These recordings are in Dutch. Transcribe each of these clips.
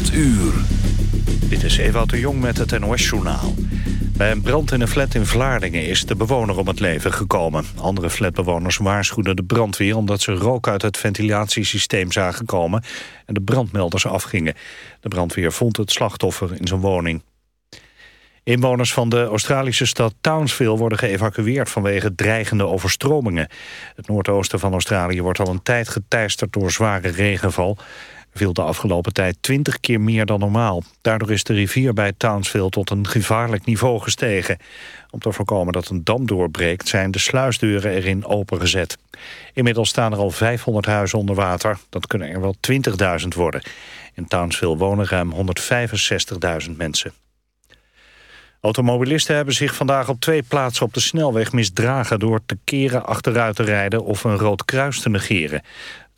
8 uur. Dit is Ewout de Jong met het NOS-journaal. Bij een brand in een flat in Vlaardingen is de bewoner om het leven gekomen. Andere flatbewoners waarschuwden de brandweer... omdat ze rook uit het ventilatiesysteem zagen komen... en de brandmelders afgingen. De brandweer vond het slachtoffer in zijn woning. Inwoners van de Australische stad Townsville worden geëvacueerd vanwege dreigende overstromingen. Het noordoosten van Australië wordt al een tijd geteisterd door zware regenval viel de afgelopen tijd 20 keer meer dan normaal. Daardoor is de rivier bij Townsville tot een gevaarlijk niveau gestegen. Om te voorkomen dat een dam doorbreekt zijn de sluisdeuren erin opengezet. Inmiddels staan er al 500 huizen onder water. Dat kunnen er wel 20.000 worden. In Townsville wonen ruim 165.000 mensen. Automobilisten hebben zich vandaag op twee plaatsen op de snelweg misdragen... door te keren, achteruit te rijden of een rood kruis te negeren.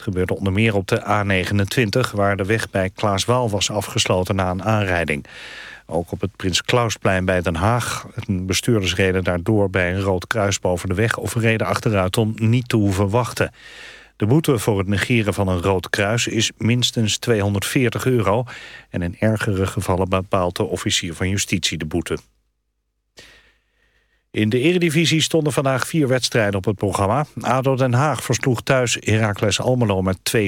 Gebeurde onder meer op de A29... waar de weg bij Klaaswaal was afgesloten na een aanrijding. Ook op het Prins Klausplein bij Den Haag. Bestuurders reden daardoor bij een rood kruis boven de weg... of reden achteruit om niet te hoeven wachten. De boete voor het negeren van een rood kruis is minstens 240 euro... en in ergere gevallen bepaalt de officier van justitie de boete. In de eredivisie stonden vandaag vier wedstrijden op het programma. ADO Den Haag versloeg thuis Heracles Almelo met 2-0.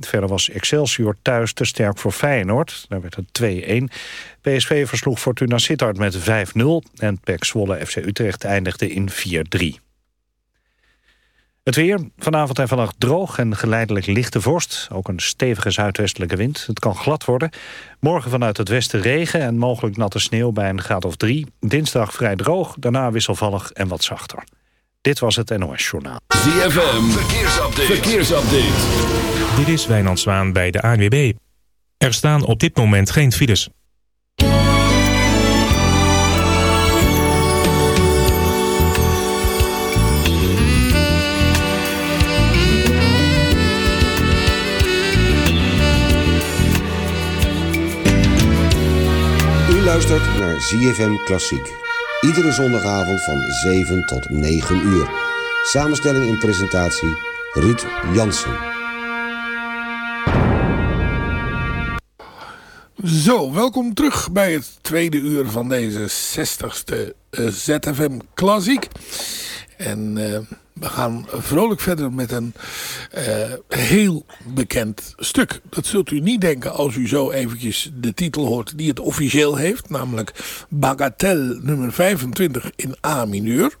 Verder was Excelsior thuis te sterk voor Feyenoord. Daar werd het 2-1. PSV versloeg Fortuna Sittard met 5-0. En PEC Zwolle FC Utrecht eindigde in 4-3. Het weer, vanavond en vannacht droog en geleidelijk lichte vorst. Ook een stevige zuidwestelijke wind. Het kan glad worden. Morgen vanuit het westen regen en mogelijk natte sneeuw bij een graad of drie. Dinsdag vrij droog, daarna wisselvallig en wat zachter. Dit was het NOS Journaal. ZFM, verkeersupdate. verkeersupdate. Dit is Wijnand Zwaan bij de ANWB. Er staan op dit moment geen files. Luistert naar ZFM Klassiek. Iedere zondagavond van 7 tot 9 uur. Samenstelling en presentatie Ruud Jansen. Zo, welkom terug bij het tweede uur van deze 60ste eh, ZFM Klassiek. En... Uh, we gaan vrolijk verder met een uh, heel bekend stuk. Dat zult u niet denken als u zo eventjes de titel hoort die het officieel heeft. Namelijk Bagatelle nummer 25 in A mineur.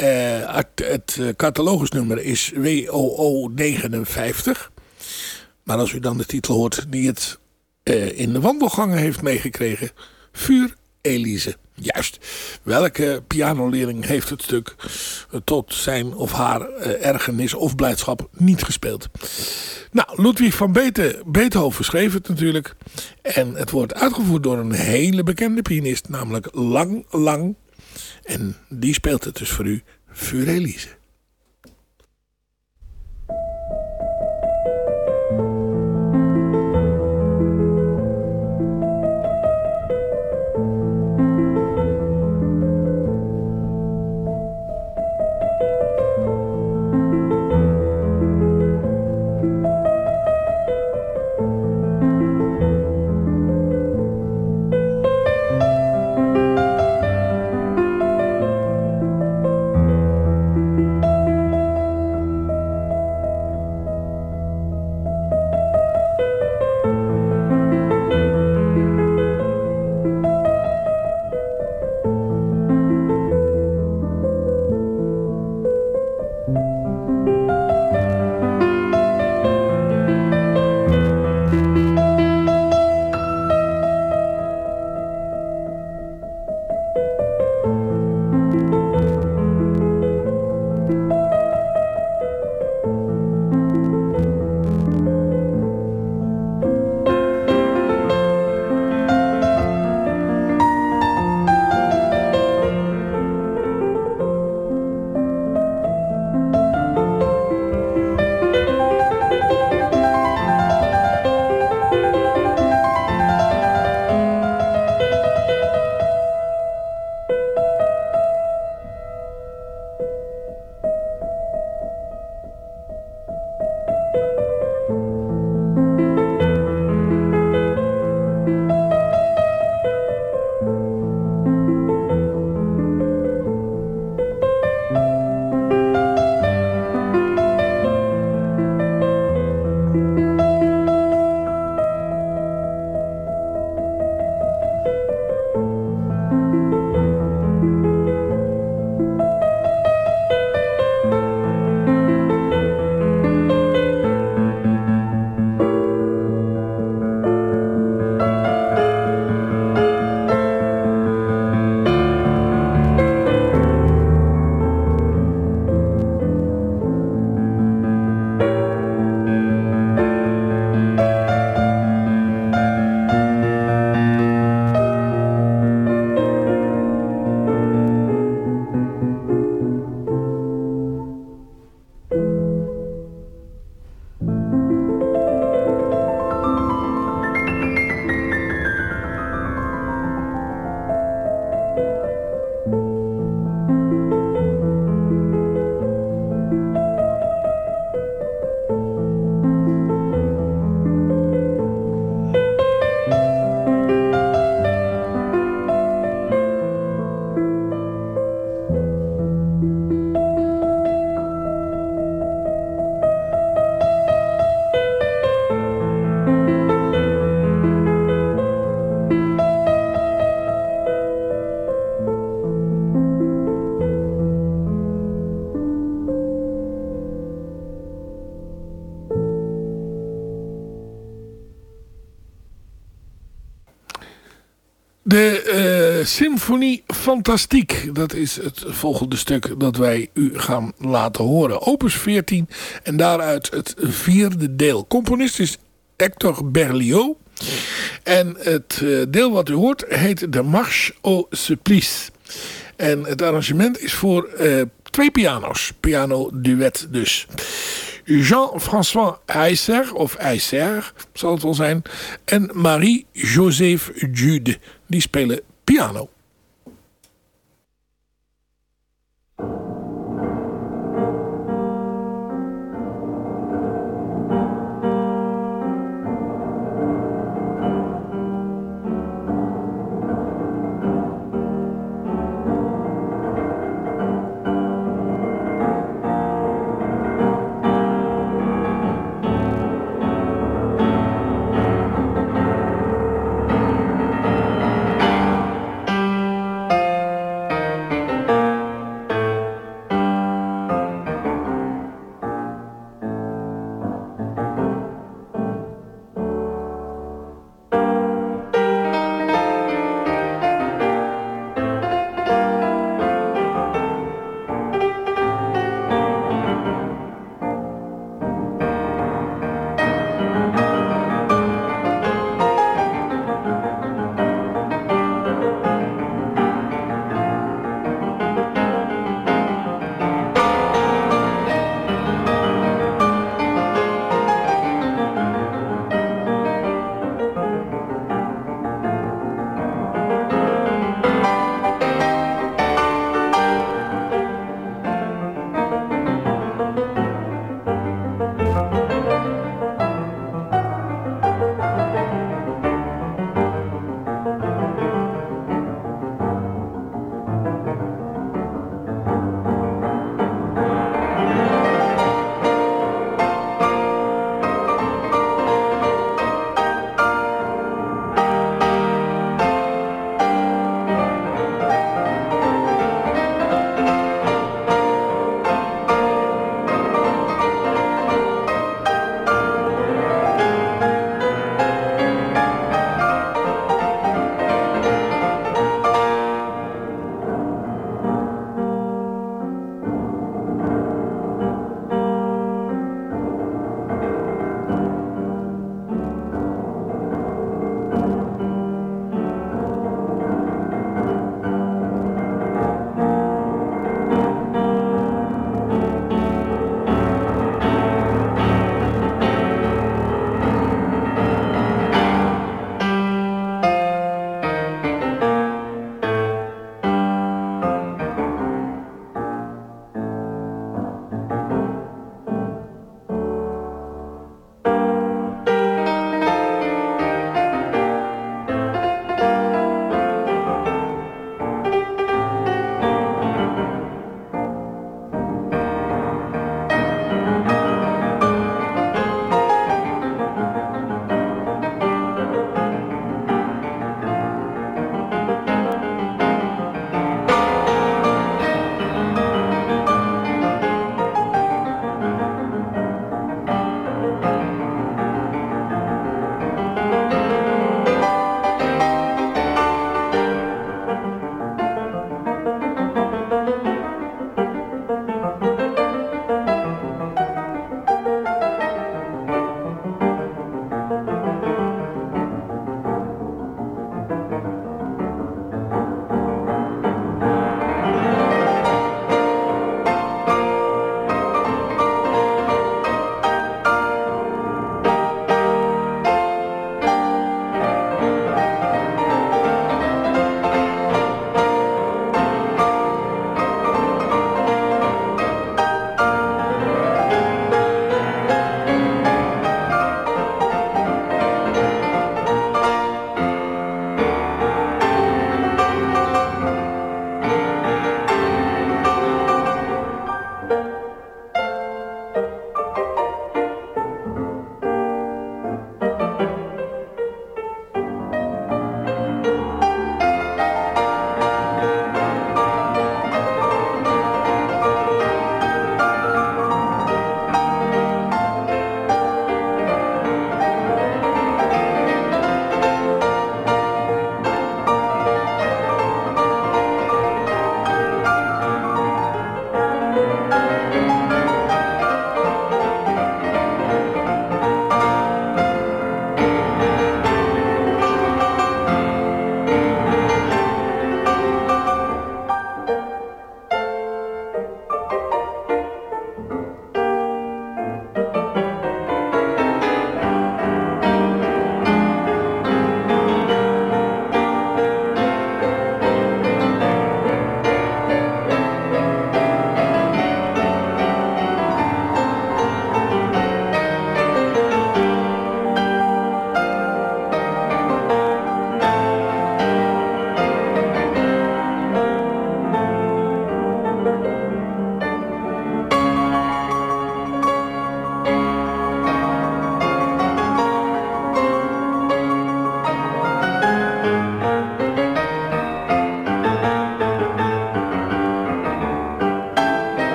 Uh, het uh, catalogusnummer is WOO 59. Maar als u dan de titel hoort die het in de wandelgangen heeft meegekregen. Vuur Elise. Juist. Welke pianoleerling heeft het stuk tot zijn of haar uh, ergernis of blijdschap niet gespeeld? Nou, Ludwig van Beethoven schreef het natuurlijk. En het wordt uitgevoerd door een hele bekende pianist, namelijk Lang Lang. En die speelt het dus voor u, voor Symfonie Fantastiek, dat is het volgende stuk dat wij u gaan laten horen. Opus 14 en daaruit het vierde deel. Componist is Hector Berlioz. En het uh, deel wat u hoort heet de Marche au Supplice. En het arrangement is voor uh, twee piano's. Piano duet dus. Jean-François Eisser, of Eisser zal het wel zijn. En Marie-Joseph Jude, die spelen piano.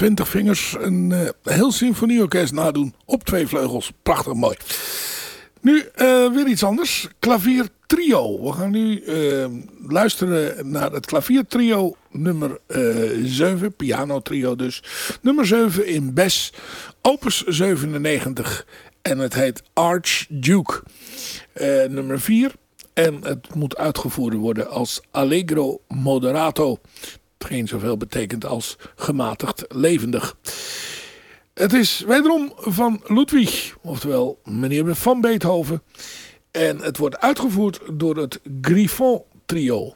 Twintig vingers een uh, heel symfonieorkest nadoen op twee vleugels. Prachtig mooi. Nu uh, weer iets anders. Klavier trio. We gaan nu uh, luisteren naar het klaviertrio nummer 7. Piano trio dus. Nummer 7 in Bes. Opus 97. En het heet Archduke. nummer 4. En het moet uitgevoerd worden als Allegro Moderato. Hetgeen zoveel betekent als gematigd levendig. Het is wederom van Ludwig, oftewel meneer van Beethoven. En het wordt uitgevoerd door het Griffon Trio.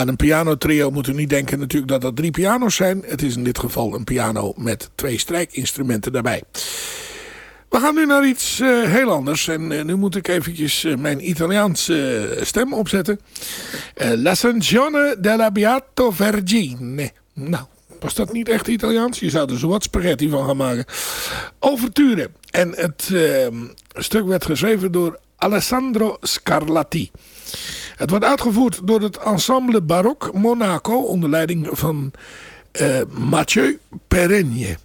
Ja, een pianotrio moet u niet denken natuurlijk dat dat drie piano's zijn. Het is in dit geval een piano met twee strijkinstrumenten daarbij. We gaan nu naar iets uh, heel anders. En uh, nu moet ik eventjes uh, mijn Italiaanse stem opzetten. La Sanzione della Beato Vergine. Nou, was dat niet echt Italiaans? Je zou er zo wat spaghetti van gaan maken. Overture. En het stuk werd geschreven door Alessandro Scarlatti. Het wordt uitgevoerd door het ensemble Baroque Monaco onder leiding van Mathieu Perenne.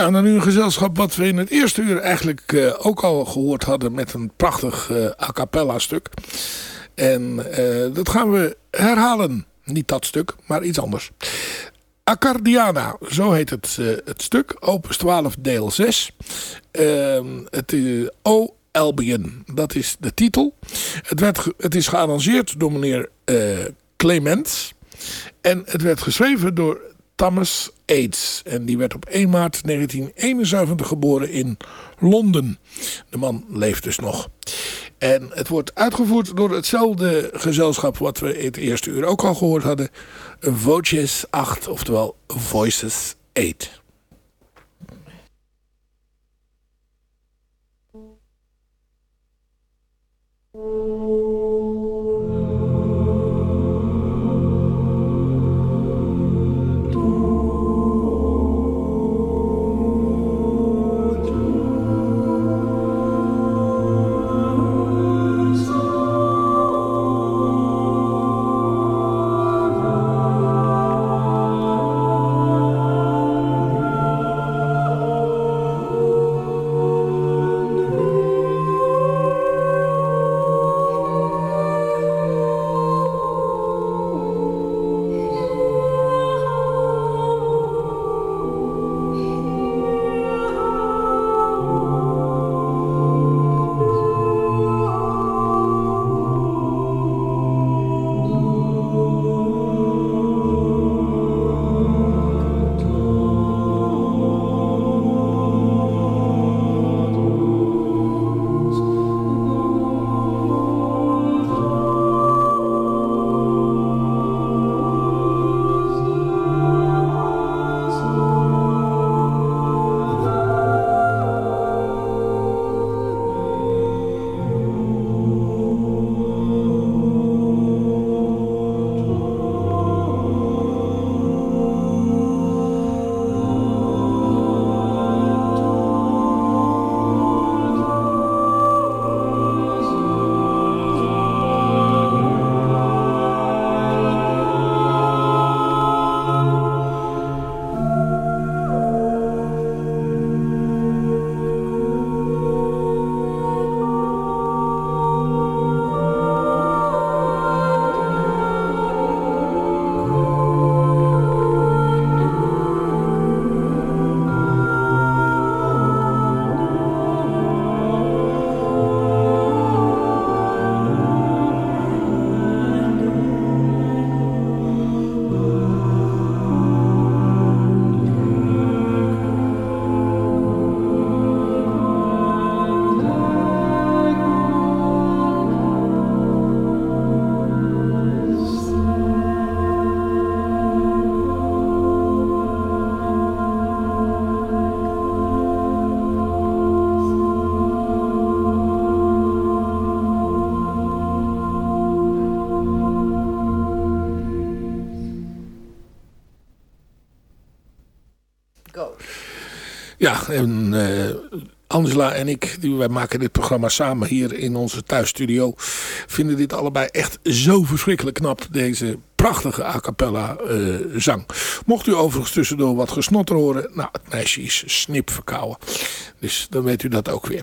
Ja, dan nu een gezelschap wat we in het eerste uur eigenlijk uh, ook al gehoord hadden met een prachtig uh, a cappella stuk. En uh, dat gaan we herhalen. Niet dat stuk, maar iets anders. Accardiana, zo heet het, het stuk. Opus 12 deel 6. Ehm, het is O Albion, dat is de titel. Het, werd, het is gearrangeerd door meneer Clement. En het werd geschreven door Thomas Aids. En die werd op 1 maart 1971 geboren in Londen. De man leeft dus nog. En het wordt uitgevoerd door hetzelfde gezelschap wat we in het eerste uur ook al gehoord hadden. Voices 8, oftewel Voices 8. Angela en ik, wij maken dit programma samen hier in onze thuisstudio, vinden dit allebei echt zo verschrikkelijk knap, deze prachtige a cappella uh, zang. Mocht u overigens tussendoor wat gesnotter horen, nou, het meisje is snip verkouden. Dus dan weet u dat ook weer.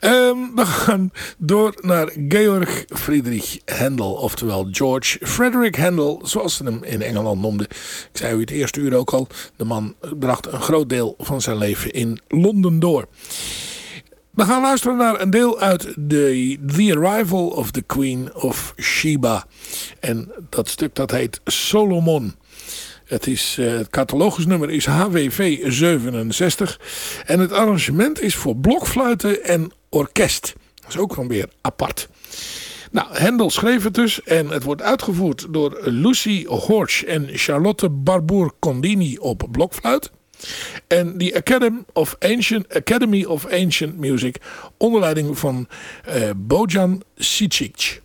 Um, we gaan door naar Georg Friedrich Handel, oftewel George Frederick Handel, zoals ze hem in Engeland noemden. Ik zei u het eerste uur ook al, de man bracht een groot deel van zijn leven in Londen door. We gaan luisteren naar een deel uit The, The Arrival of the Queen of Sheba. En dat stuk dat heet Solomon. Het, is, uh, het catalogusnummer is HWV 67. En het arrangement is voor blokfluiten en orkest. Dat is ook gewoon weer apart. Nou, Hendel schreef het dus en het wordt uitgevoerd door Lucy Horch en Charlotte Barbour-Condini op blokfluit. En de Academy of Ancient, Academy of Ancient Music onder leiding van uh, Bojan Sicic.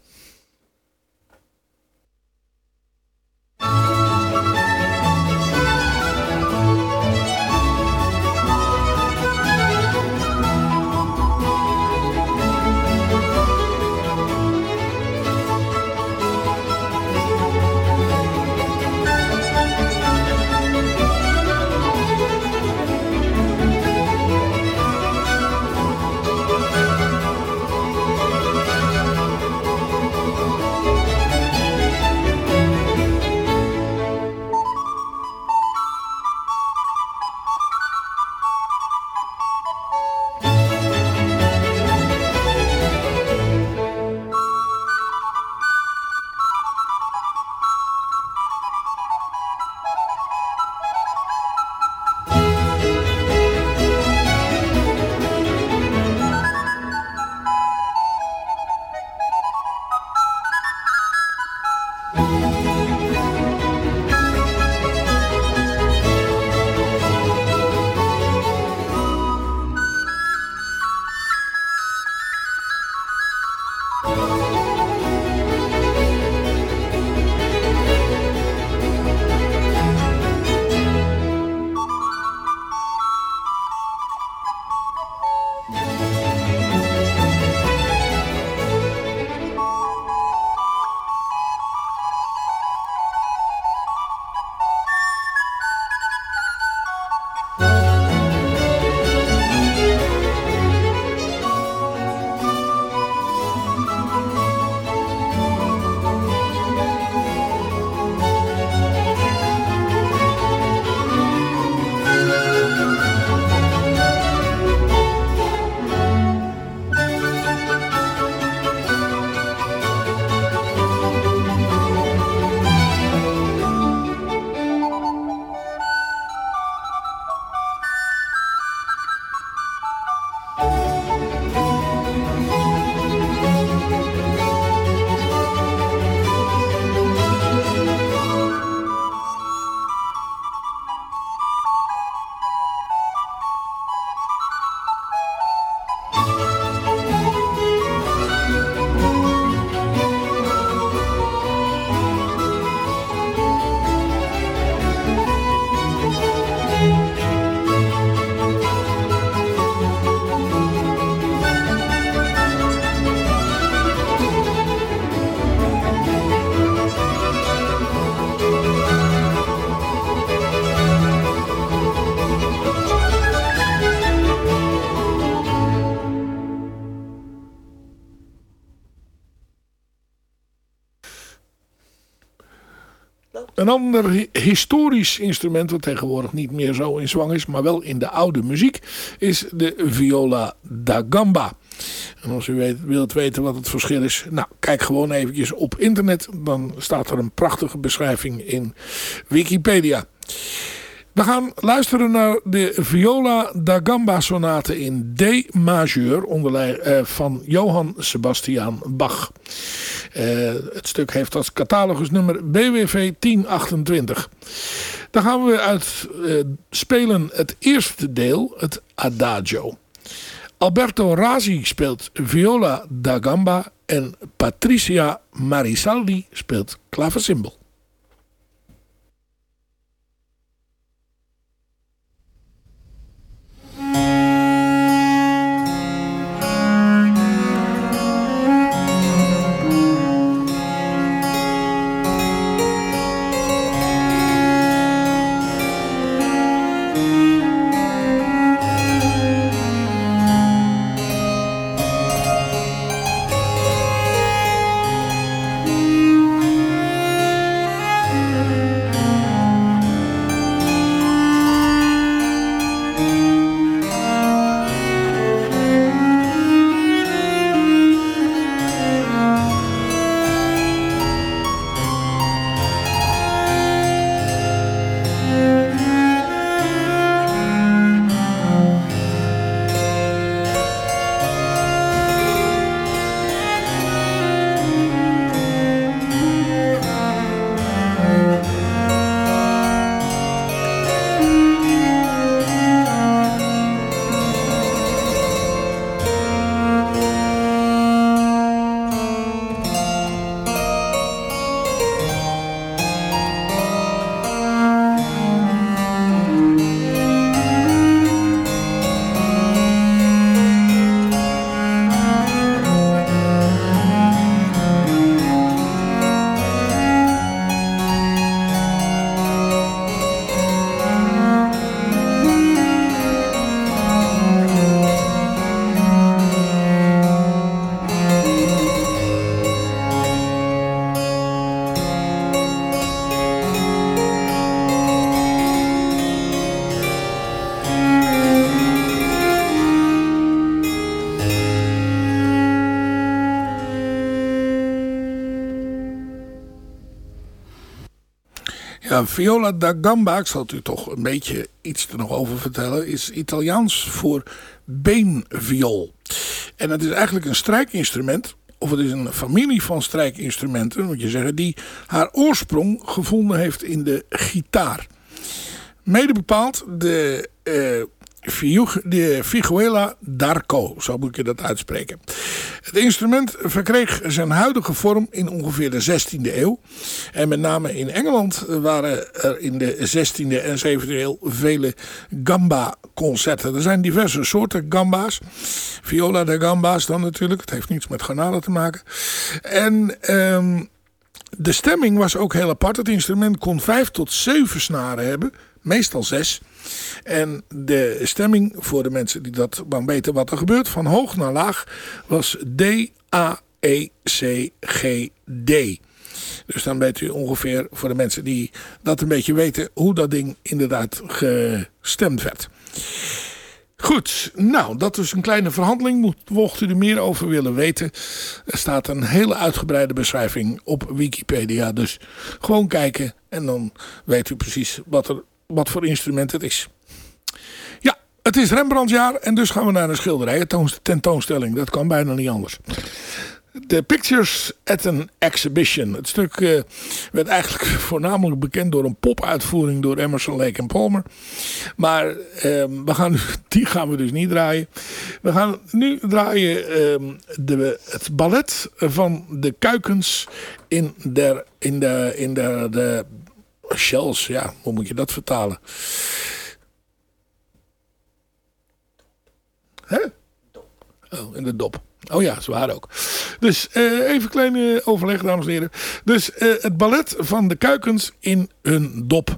Een ander historisch instrument wat tegenwoordig niet meer zo in zwang is, maar wel in de oude muziek, is de viola da gamba. En als u wilt weten wat het verschil is, nou kijk gewoon eventjes op internet. Dan staat er een prachtige beschrijving in Wikipedia. We gaan luisteren naar de Viola da Gamba sonate in D majeur onder uh, van Johann Sebastian Bach. Uh, het stuk heeft als catalogusnummer BWV 1028. Dan gaan we uit uh, spelen het eerste deel, het Adagio. Alberto Razi speelt Viola da Gamba en Patricia Marisaldi speelt clavecimbal. Ja, viola da gamba, ik zal het u toch een beetje iets er nog over vertellen, is Italiaans voor beenviool. En het is eigenlijk een strijkinstrument, of het is een familie van strijkinstrumenten, moet je zeggen, die haar oorsprong gevonden heeft in de gitaar. Mede bepaald de de Figuela d'Arco, zo moet je dat uitspreken. Het instrument verkreeg zijn huidige vorm in ongeveer de 16e eeuw. En met name in Engeland waren er in de 16e en 17e eeuw vele gamba-concerten. Er zijn diverse soorten gamba's. Viola de gamba's dan natuurlijk. Het heeft niets met garnalen te maken. En... Um, de stemming was ook heel apart. Het instrument kon vijf tot zeven snaren hebben. Meestal zes. En de stemming voor de mensen die dat dan weten wat er gebeurt. Van hoog naar laag was D, A, E, C, G, D. Dus dan weet u ongeveer voor de mensen die dat een beetje weten hoe dat ding inderdaad gestemd werd. Goed, nou dat is een kleine verhandeling. Mocht u er meer over willen weten. Er staat een hele uitgebreide beschrijving op Wikipedia. Dus gewoon kijken en dan weet u precies wat, er, wat voor instrument het is. Ja, het is Rembrandtjaar en dus gaan we naar een schilderij. tentoonstelling. Dat kan bijna niet anders. The Pictures at an Exhibition. Het stuk uh, werd eigenlijk voornamelijk bekend door een popuitvoering door Emerson, Lake en Palmer. Maar uh, we gaan, die gaan we dus niet draaien. We gaan nu draaien uh, de, het ballet van de kuikens in, der, in de, in de, de shells. Ja, hoe moet je dat vertalen? Hè? Oh, in de dop. Oh ja, zwaar ook. Dus uh, even kleine overleg, dames en heren. Dus uh, het ballet van de kuikens in hun dop.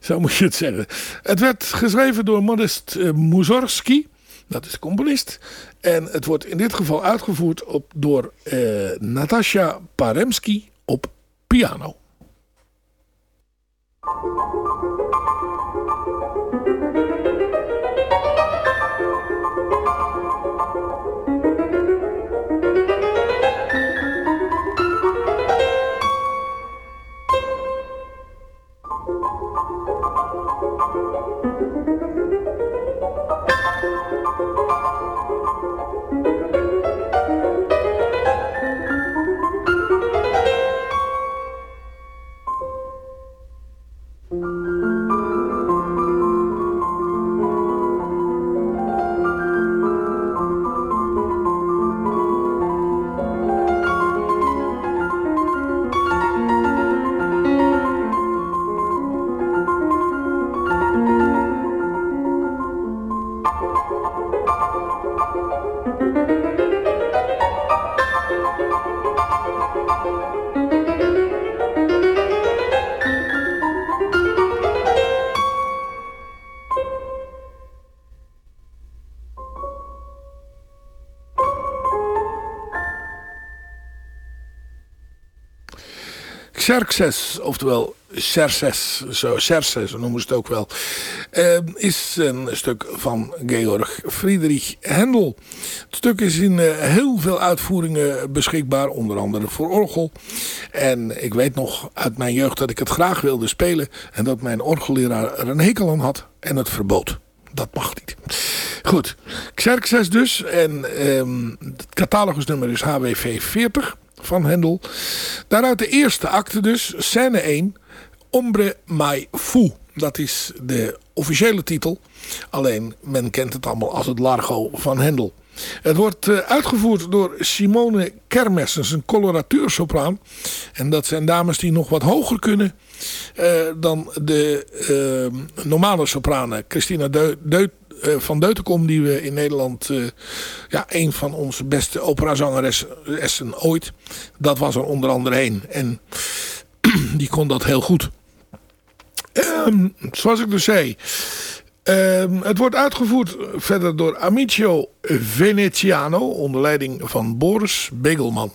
Zo moet je het zeggen. Het werd geschreven door Modest Mussorgsky. Dat is componist. En het wordt in dit geval uitgevoerd op, door Natasha Paremski op piano. Música Xerxes, oftewel Xerxes, zo, Xerxes noemen ze het ook wel, uh, is een stuk van Georg Friedrich Händel. Het stuk is in uh, heel veel uitvoeringen beschikbaar, onder andere voor orgel. En ik weet nog uit mijn jeugd dat ik het graag wilde spelen en dat mijn orgelleraar er een hekel aan had en het verbood. Dat mag niet. Goed, Xerxes dus en um, het catalogusnummer is HWV 40 van Hendel. Daaruit de eerste acte dus, scène 1, Ombre mai fou. Dat is de officiële titel. Alleen men kent het allemaal als het Largo van Hendel. Het wordt uh, uitgevoerd door Simone Kermes, dat is een coloratuursopraan. En dat zijn dames die nog wat hoger kunnen uh, dan de uh, normale sopranen. Christina Deut van Deutenkom die we in Nederland... Uh, ja, een van onze beste operazangeressen ooit. Dat was er onder andere een. En die kon dat heel goed. Um, zoals ik dus zei... Um, het wordt uitgevoerd verder door Amicio Veneziano... onder leiding van Boris Begelman.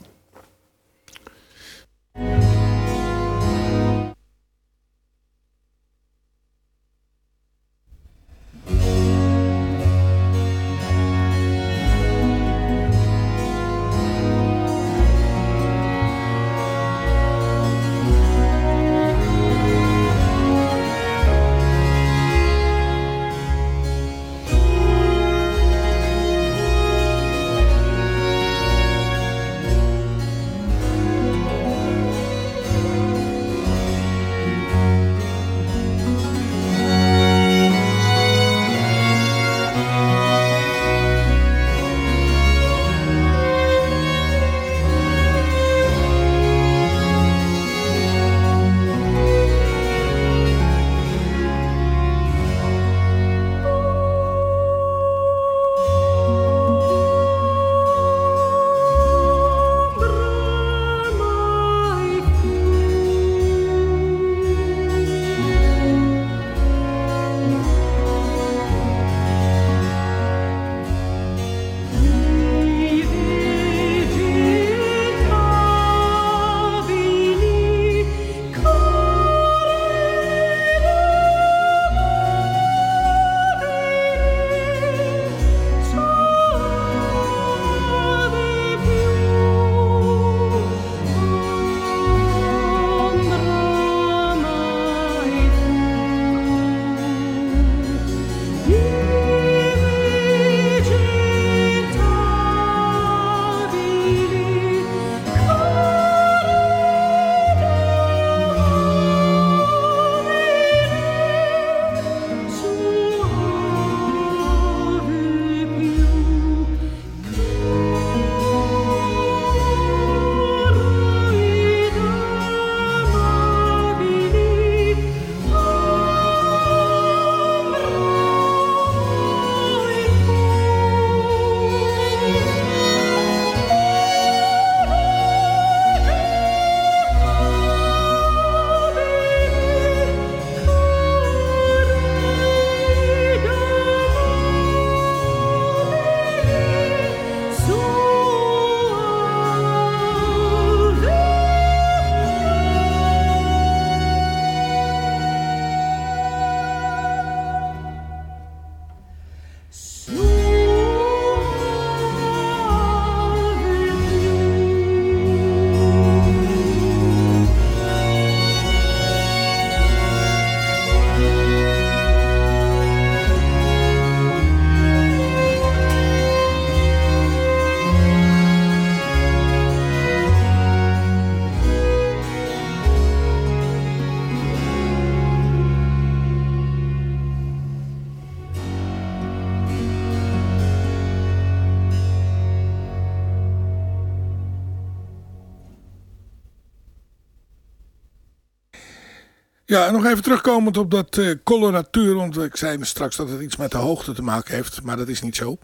Ja, nog even terugkomend op dat uh, coloratuur. Want ik zei straks dat het iets met de hoogte te maken heeft. Maar dat is niet zo.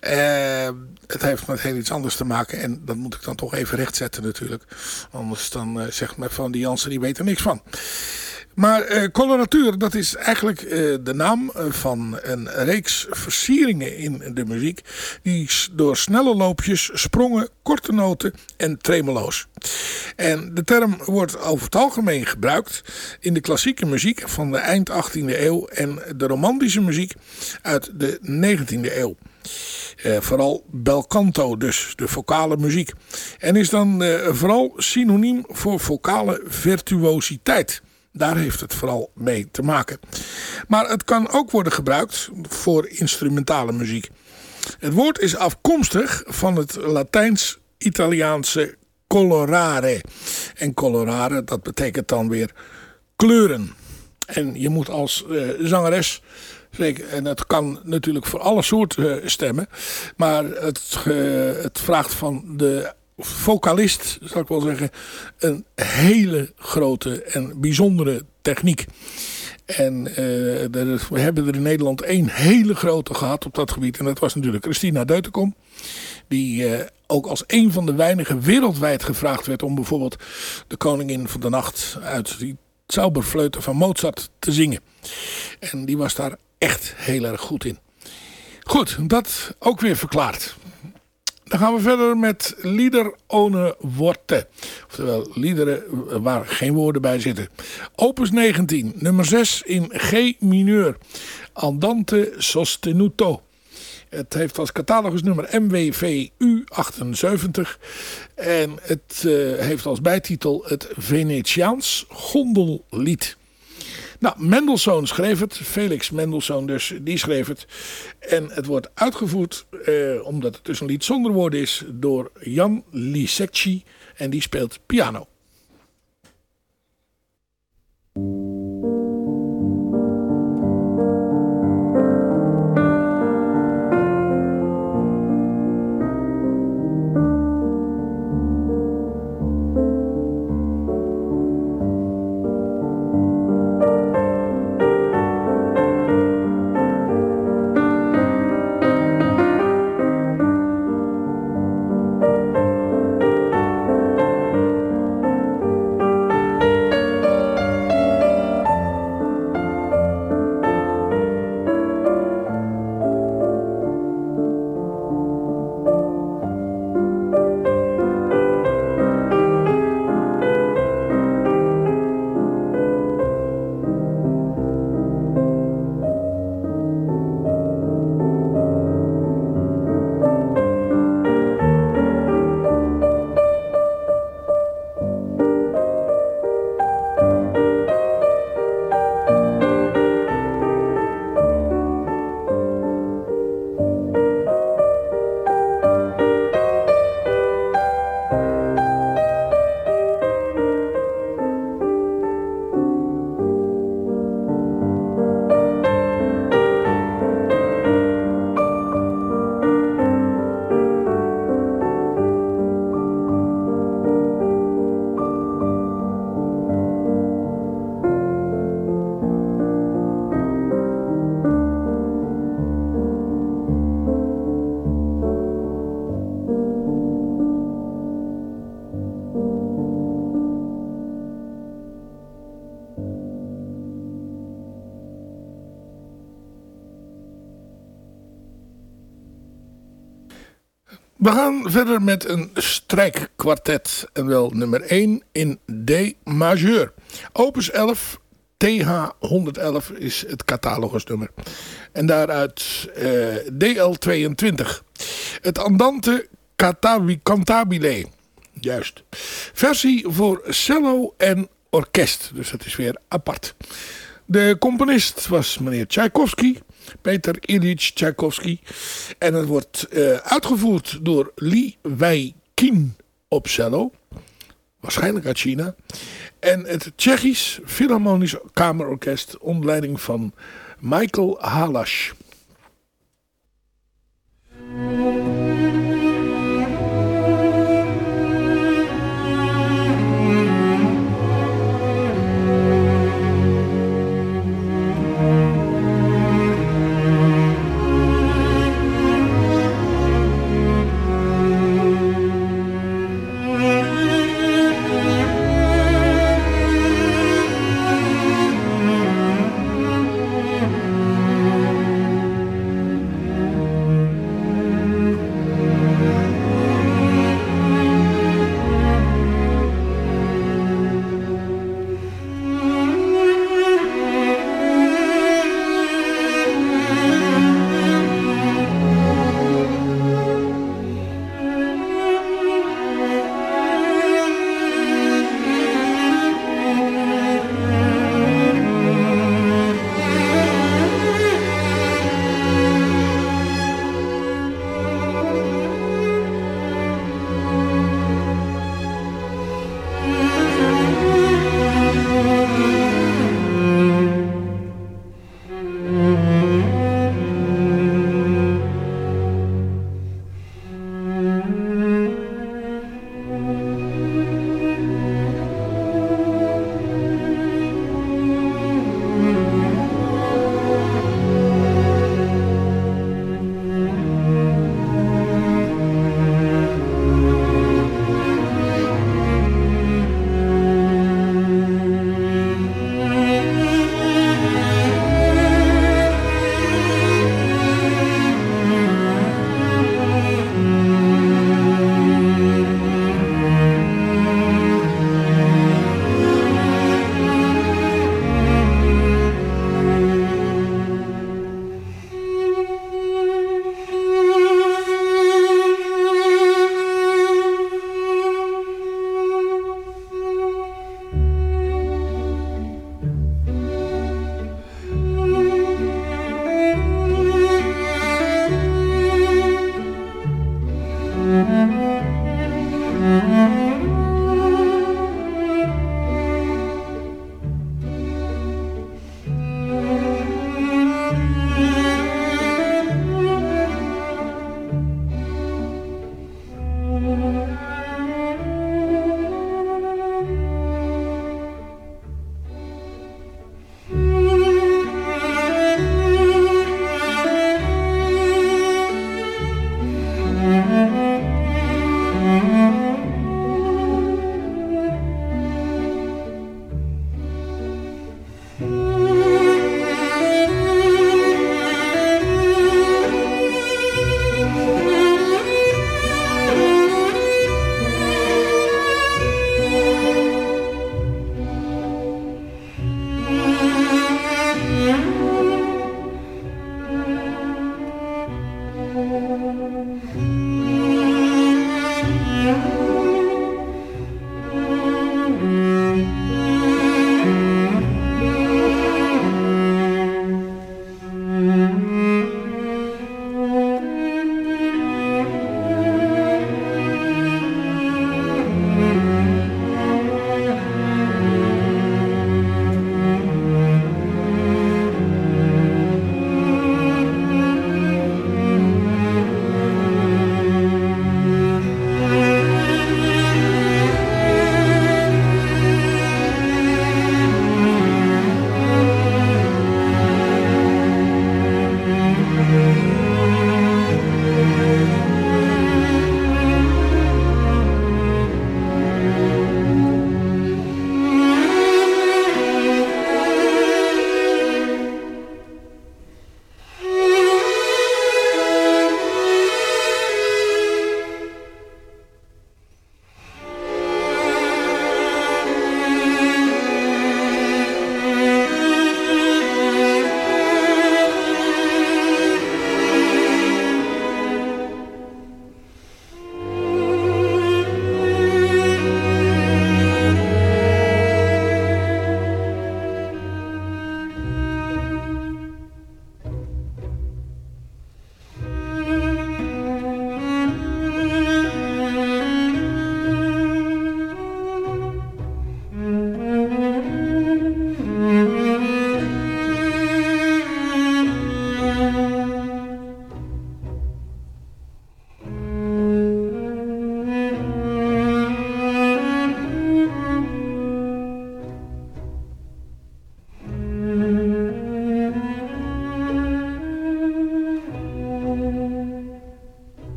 Uh, het heeft met heel iets anders te maken. En dat moet ik dan toch even rechtzetten natuurlijk. Anders dan uh, zegt men van die Jansen die weet er niks van. Maar uh, coloratuur, dat is eigenlijk uh, de naam van een reeks versieringen in de muziek. Die door snelle loopjes, sprongen, korte noten en tremolo's. En de term wordt over het algemeen gebruikt in de klassieke muziek van de eind 18e eeuw. En de romantische muziek uit de 19e eeuw. Vooral bel canto, dus de vocale muziek. En is dan vooral synoniem voor vocale virtuositeit. Daar heeft het vooral mee te maken. Maar het kan ook worden gebruikt voor instrumentale muziek. Het woord is afkomstig van het Latijns-Italiaanse colorare. En colorare, dat betekent dan weer kleuren. En je moet als uh, zangeres en het kan natuurlijk voor alle soorten stemmen. Maar het, het vraagt van de vocalist, zal ik wel zeggen, een hele grote en bijzondere techniek. En uh, we hebben er in Nederland één hele grote gehad op dat gebied. En dat was natuurlijk Christina Deutenkom. Die uh, ook als een van de weinigen wereldwijd gevraagd werd om bijvoorbeeld de Koningin van de Nacht uit die Zauberfleuten van Mozart te zingen. En die was daar echt heel erg goed in. Goed, dat ook weer verklaard. Dan gaan we verder met Lieder ohne Worte. Oftewel liederen waar geen woorden bij zitten. Opus 19, nummer 6 in G mineur. Andante sostenuto. Het heeft als catalogusnummer MWVU 78. En het uh, heeft als bijtitel het Venetiaans gondellied. Nou, Mendelssohn schreef het. Felix Mendelssohn dus, die schreef het. En het wordt uitgevoerd, eh, omdat het dus een lied zonder woorden is, door Jan Lisecci. En die speelt piano. Verder met een strijkkwartet. En wel nummer 1 in D majeur. Opus 11 TH 111 is het catalogusnummer. En daaruit uh, DL22. Het Andante Cantabile. Juist. Versie voor cello en orkest. Dus dat is weer apart. De componist was meneer Tchaikovsky. Peter Ilyich Tchaikovsky. En het wordt uh, uitgevoerd door Li Wei-kin op cello. Waarschijnlijk uit China. En het Tsjechisch Philharmonisch Kamerorkest onder leiding van Michael Halas.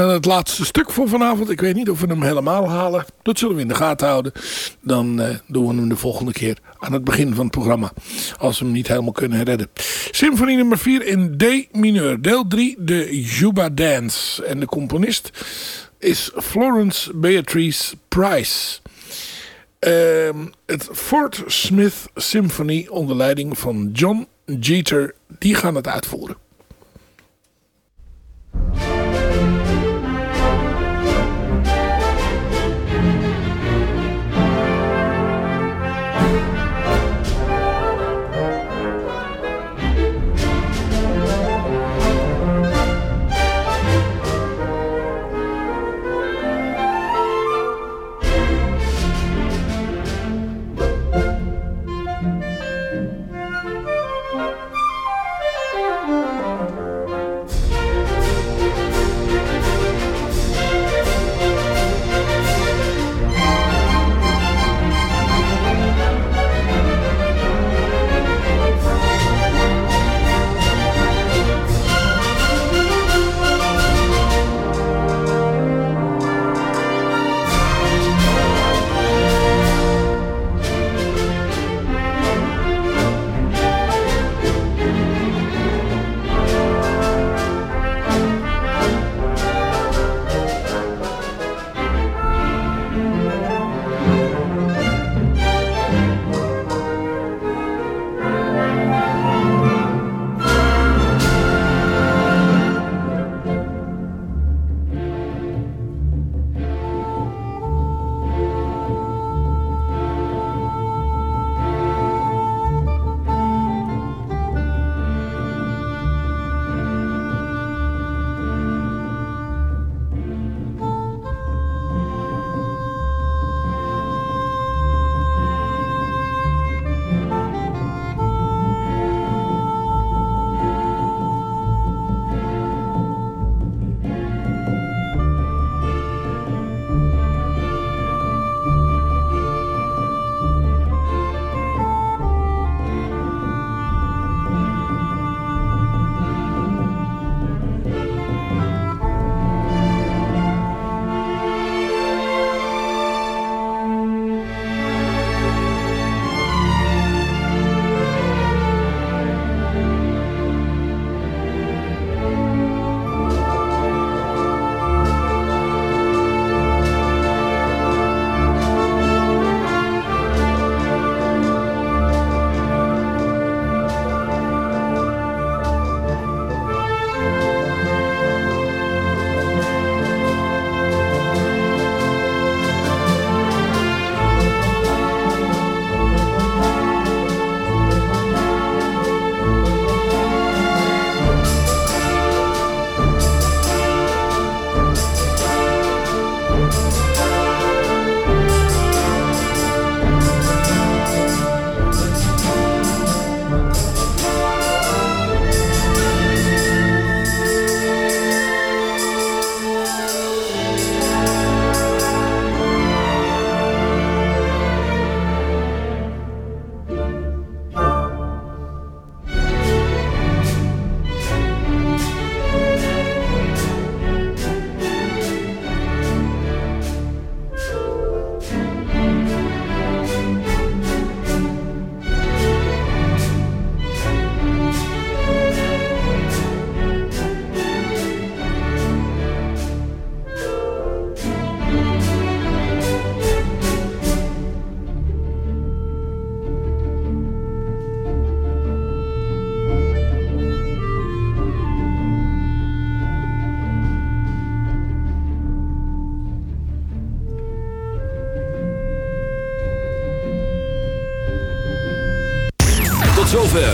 Dan het laatste stuk voor vanavond. Ik weet niet of we hem helemaal halen. Dat zullen we in de gaten houden. Dan uh, doen we hem de volgende keer aan het begin van het programma. Als we hem niet helemaal kunnen redden. Symfonie nummer 4 in D mineur. Deel 3, de Juba Dance. En de componist is Florence Beatrice Price. Uh, het Fort Smith Symphony onder leiding van John Jeter. Die gaan het uitvoeren.